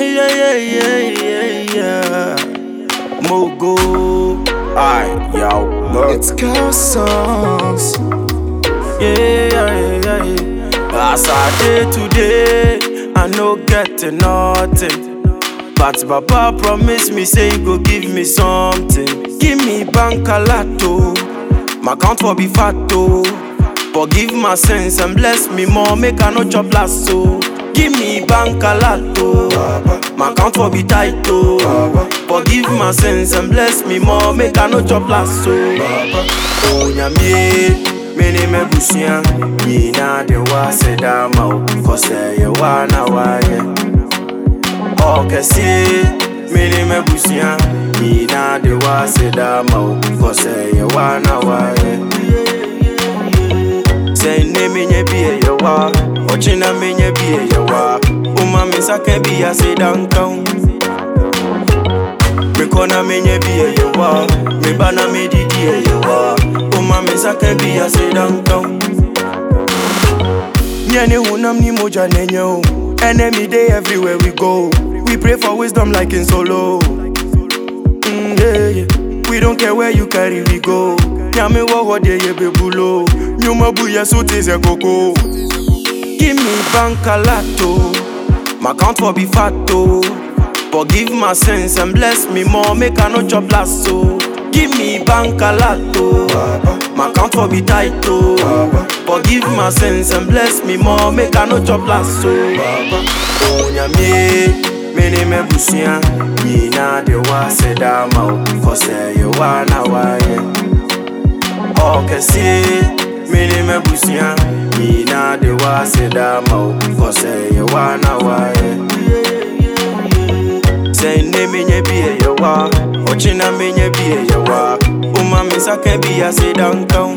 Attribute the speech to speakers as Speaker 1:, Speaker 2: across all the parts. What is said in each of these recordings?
Speaker 1: Yeah, yeah, yeah, yeah, yeah. Mogo. Aye, yo, go.
Speaker 2: It's girl songs.
Speaker 1: Yeah, yeah, yeah, yeah. As I day today, I no get nothing. But Baba promise me say he go give me something. Give me bank a lot, oh. My count for be fat, oh. Forgive my sins and bless me more, make I no chop last, oh. Give me bank oh. A lot, oh. My count for be tight, oh. Forgive my sins and bless me more, make I no chop last, oh. Oh, nyamie, mene me busia, yina de wa se dama, oh. Kose eh, ye wa na wa ye. ɔkɛseɛ mene mabusua nyina de wase da ma wo kɔ sɛ yɛwa na wayɛ sɛ ɛyɛwa ɔkyena menyɛ bi ɛyɛwa woma me saka bi ase da nka wo mekɔ na menyɛ bi ɛyɛwa meba na medidi ɛyɛwa woma me saka bi ase da nka wo Nyɛ ne honam ni mogya na ɛnyɛ o Enemy day everywhere we go. We pray for wisdom like in solo. Mm, yeah, yeah. We don't care where you carry we go. Nyame wo ho de ye bebulo. Nyuma bu ya so te se koko. Gimme bankalato, oh. my count for be fatto. Oh. Forgive my sins and bless me more, make I no chop lasso. Oh. Gimme bankalato, my count for be tighto. Forgive my sins and bless me more, make I no chop lasso. Onyame. mene me busua nyinaa de woasɛ daa ma wo kɔ sɛ yɛwɔ a na woayɛ ɔkɛseɛ mini mebusua na de wa se da ma wo se ye wa na wa ye se ne me menyɛ bi ye wa, o ɛyɛwa me menyɛ bi ye wa, ɛyɛwa woma me ke bi ase da nka wo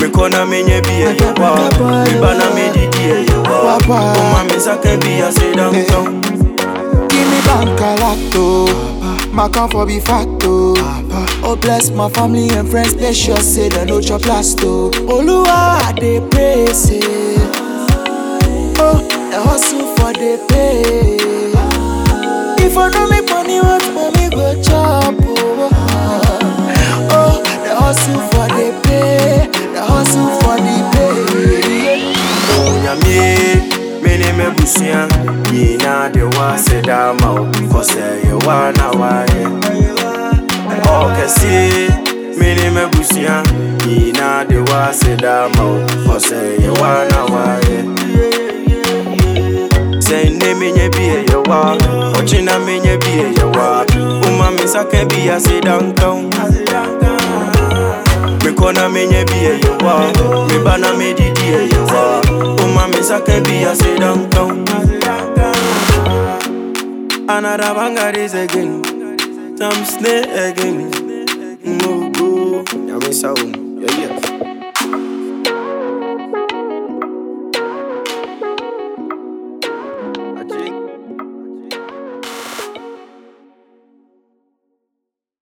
Speaker 1: me menyɛ bi ye wa. Ɛyɛwa meba na me di di ye medidi ɛyɛwa woma me ke bi ase da nka wo
Speaker 2: Give me bank a lot though. My comfort be fat, oh. Oh, bless my family and friends. Make sure say they no chop last, oh. Oluwa, I dey pray,
Speaker 1: kɔsɛ yɛwa na wayɛ ɔkɛseɛ mene me busua yina de wa se da ma e o kɔsɛ yɛwa na wayɛ sɛ nne menyɛ bi e ɛyɛwa ɔkyena menyɛ bi ɛyɛwa woma me saka bi ase nka wo mekɔ na menyɛ e bi ɛyɛwa meba na medidi ɛyɛwa woma me saka bi ase nka wo Another banger is again Some snake again No go Nyame sa wo